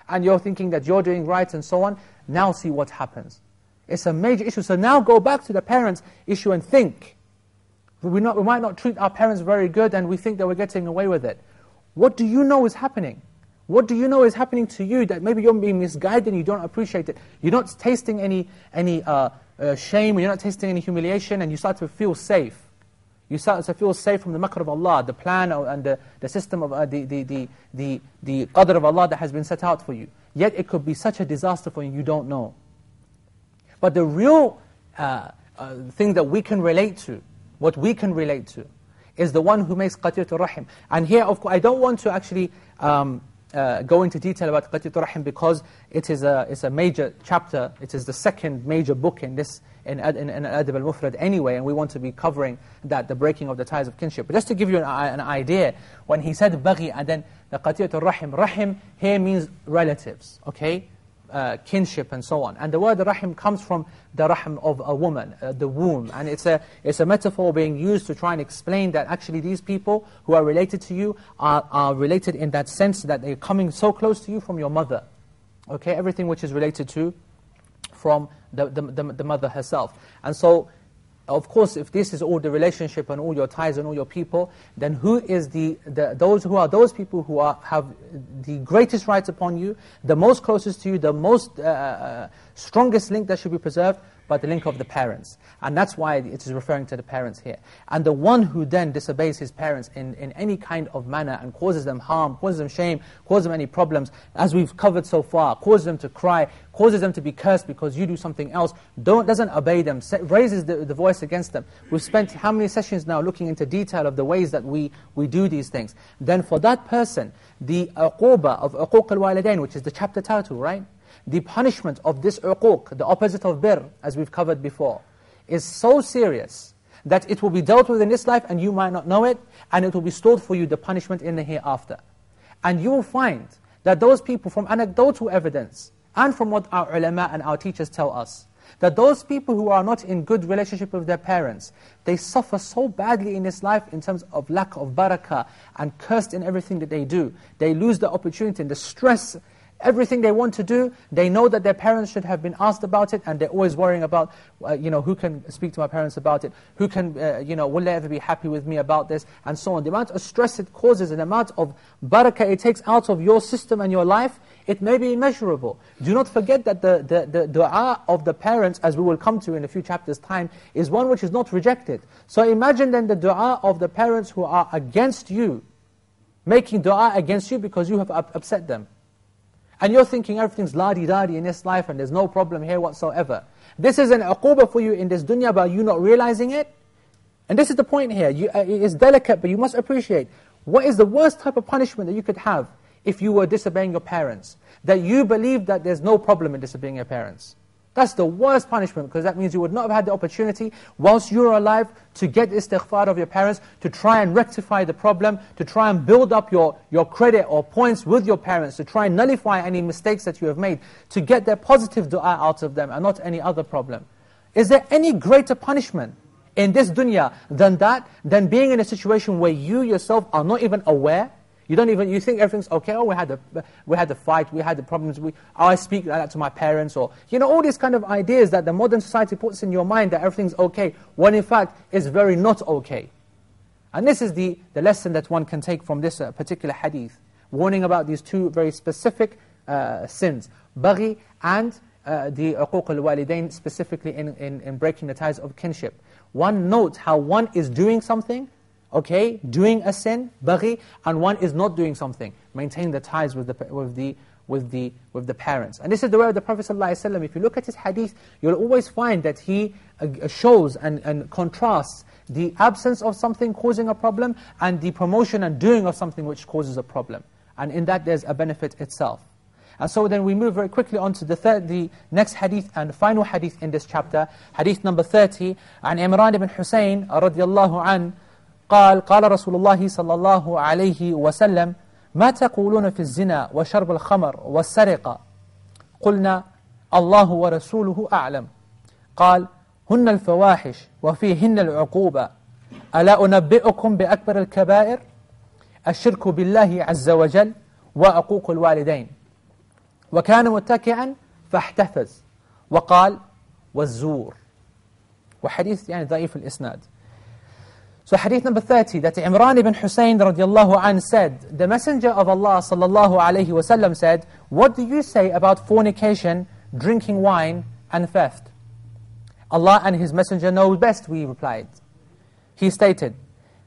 and you're thinking that you're doing right and so on. Now see what happens. It's a major issue. So now go back to the parents' issue and think. We, not, we might not treat our parents very good and we think that we're getting away with it. What do you know is happening? What do you know is happening to you that maybe you're being misguided and you don't appreciate it? You're not tasting any, any uh, uh, shame, you're not tasting any humiliation, and you start to feel safe. You start to feel safe from the makr of Allah, the plan and the, the system of uh, the, the, the, the, the qadr of Allah that has been set out for you. Yet it could be such a disaster for you, you don't know. But the real uh, uh, thing that we can relate to, what we can relate to, is the one who makes qatir to rahim. And here, of course, I don't want to actually um, uh, go into detail about qatiyatul rahim because it is a, it's a major chapter, it is the second major book in this, in, in, in Adab al-Mufrad anyway, and we want to be covering that, the breaking of the ties of kinship. But just to give you an, an idea, when he said baghi and then the qatiyatul rahim, rahim here means relatives, okay? Uh, kinship and so on. And the word rahim comes from the rahim of a woman, uh, the womb. And it's a, it's a metaphor being used to try and explain that actually these people who are related to you are, are related in that sense that they're coming so close to you from your mother. Okay, everything which is related to from the, the, the, the mother herself. And so of course, if this is all the relationship and all your ties and all your people, then who is the, the those who are those people who are, have the greatest rights upon you, the most closest to you, the most uh, uh strongest link that should be preserved? But the link of the parents. And that's why it is referring to the parents here. And the one who then disobeys his parents in, in any kind of manner and causes them harm, causes them shame, causes them any problems, as we've covered so far, causes them to cry, causes them to be cursed because you do something else, don't, doesn't obey them, raises the, the voice against them. We've spent how many sessions now looking into detail of the ways that we, we do these things. Then for that person, the uquba of uquq al-walidain, which is the chapter title, right? The punishment of this uquq, the opposite of bir, as we've covered before, is so serious that it will be dealt with in this life and you might not know it, and it will be stored for you the punishment in the hereafter. And you will find that those people, from anecdotal evidence, and from what our ulama and our teachers tell us, that those people who are not in good relationship with their parents, they suffer so badly in this life in terms of lack of barakah and cursed in everything that they do. They lose the opportunity and the stress Everything they want to do, they know that their parents should have been asked about it, and they're always worrying about, uh, you know, who can speak to my parents about it, who can, uh, you know, will they ever be happy with me about this, and so on. The amount of stress it causes, and the amount of barakah it takes out of your system and your life, it may be immeasurable. Do not forget that the, the, the dua of the parents, as we will come to in a few chapters' time, is one which is not rejected. So imagine then the dua of the parents who are against you, making dua against you because you have upset them. And you're thinking everything's la-di-da-di in this life and there's no problem here whatsoever. This is an uquba for you in this dunya by you not realizing it. And this is the point here. You, uh, it is delicate, but you must appreciate what is the worst type of punishment that you could have if you were disobeying your parents. That you believe that there's no problem in disobeying your parents. That's the worst punishment because that means you would not have had the opportunity whilst you're alive to get istighfar of your parents, to try and rectify the problem, to try and build up your, your credit or points with your parents, to try and nullify any mistakes that you have made, to get their positive dua out of them and not any other problem. Is there any greater punishment in this dunya than that, than being in a situation where you yourself are not even aware you don't even, you think everything's okay, oh, we had a, we had a fight, we had the problems, we, oh, I speak like that to my parents, or, you know, all these kind of ideas that the modern society puts in your mind that everything's okay, when in fact, it's very not okay. And this is the, the lesson that one can take from this uh, particular hadith, warning about these two very specific uh, sins, baghi and uh, the uquq al-walidain, specifically in, in, in breaking the ties of kinship. One note how one is doing something, okay, doing a sin, baghi, and one is not doing something, maintaining the ties with the, with the, with the, with the parents. And this is the way of the Prophet ﷺ. If you look at his hadith, you'll always find that he uh, shows and, and contrasts the absence of something causing a problem and the promotion and doing of something which causes a problem. And in that there's a benefit itself. And so then we move very quickly on to the, third, the next hadith and final hadith in this chapter, hadith number 30, and Imran ibn Hussein رضي الله عنه. قال قال رسول الله صلى الله عليه وسلم ما تقولون في الزنا وشرب الخمر والسرقة؟ قلنا الله ورسوله أعلم. قال هن الفواحش وفيهن العقوبة. ألا أنبئكم بأكبر الكبائر؟ الشرك بالله عز وجل وعقوق الوالدين. وكان متكئا فاحتفز وقال والزور. وحديث يعني ضعيف الإسناد. So hadith number 30, that Imran ibn Hussein radiallahu anh said, the messenger of Allah sallallahu alayhi wasallam said, what do you say about fornication, drinking wine, and theft? Allah and His messenger know best, we replied. he stated,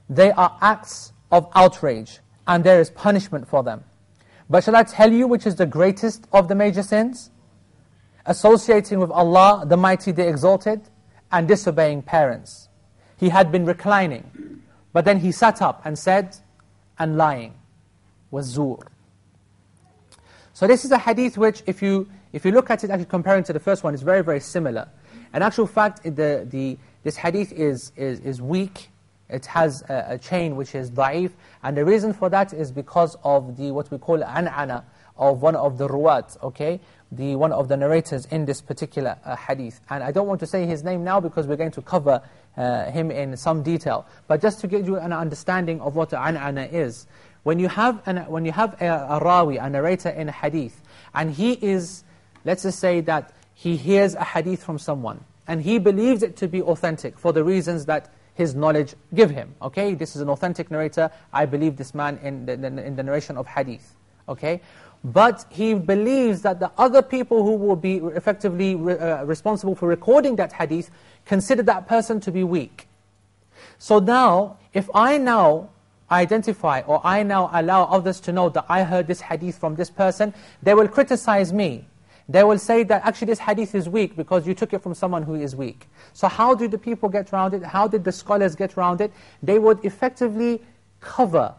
they are acts of outrage, and there is punishment for them. But shall I tell you which is the greatest of the major sins? Associating with Allah, the Mighty, the Exalted, and disobeying parents. He had been reclining, but then he sat up and said, and lying was zur. So this is a hadith which, if you, if you look at it, actually comparing to the first one, is very, very similar. In actual fact, the, the, this hadith is, is, is weak. It has a, a chain which is da'if. And the reason for that is because of the what we call an'ana of one of the ruwat, okay? The one of the narrators in this particular uh, hadith. And I don't want to say his name now because we're going to cover uh, him in some detail. But just to give you an understanding of what an'ana is. When you have, an, when you have a, a rawi, a narrator in a hadith, and he is, let's just say that he hears a hadith from someone, and he believes it to be authentic for the reasons that his knowledge give him. Okay, this is an authentic narrator. I believe this man in the, in the narration of hadith. Okay, but he believes that the other people who will be effectively uh, responsible for recording that hadith consider that person to be weak. So now, if I now identify or I now allow others to know that I heard this hadith from this person, they will criticize me. They will say that actually this hadith is weak because you took it from someone who is weak. So how do the people get around it? How did the scholars get around it? They would effectively cover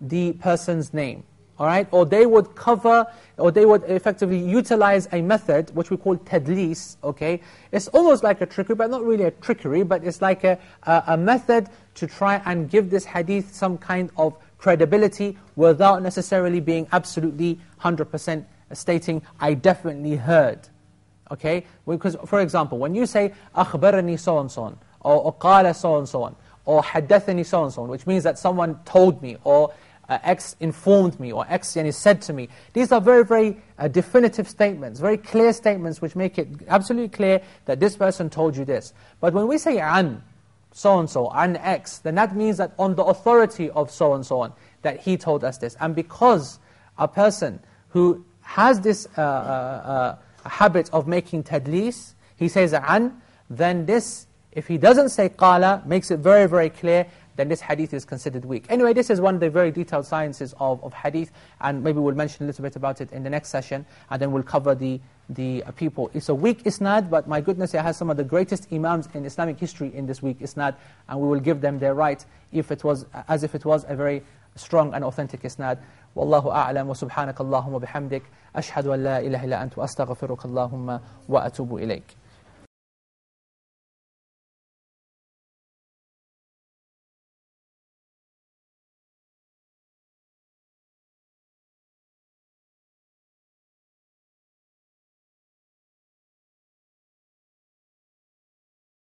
the person's name All right? Or they would cover, or they would effectively utilize a method which we call tadlis, okay? It's almost like a trickery, but not really a trickery, but it's like a, a, a method to try and give this hadith some kind of credibility without necessarily being absolutely 100% stating, I definitely heard. Okay? Because, for example, when you say, أخبرني so and so on, or قال so and so on, or حدثني so and so on, which means that someone told me, or uh, X informed me, or X yani, said to me. These are very, very uh, definitive statements, very clear statements which make it absolutely clear that this person told you this. But when we say an, so-and-so, an X, then that means that on the authority of so-and-so on, that he told us this. And because a person who has this uh, uh, uh, habit of making tadlis, he says an, then this, if he doesn't say qala, makes it very, very clear, then this hadith is considered weak. Anyway, this is one of the very detailed sciences of, of hadith, and maybe we'll mention a little bit about it in the next session, and then we'll cover the, the uh, people. It's a weak isnad, but my goodness, it has some of the greatest imams in Islamic history in this weak isnad, and we will give them their right if it was, as if it was a very strong and authentic isnad. والله أعلم وسبحانك اللهم وبحمدك أشهد أن لا إله إلا أنت وأستغفرك اللهم وأتوب إليك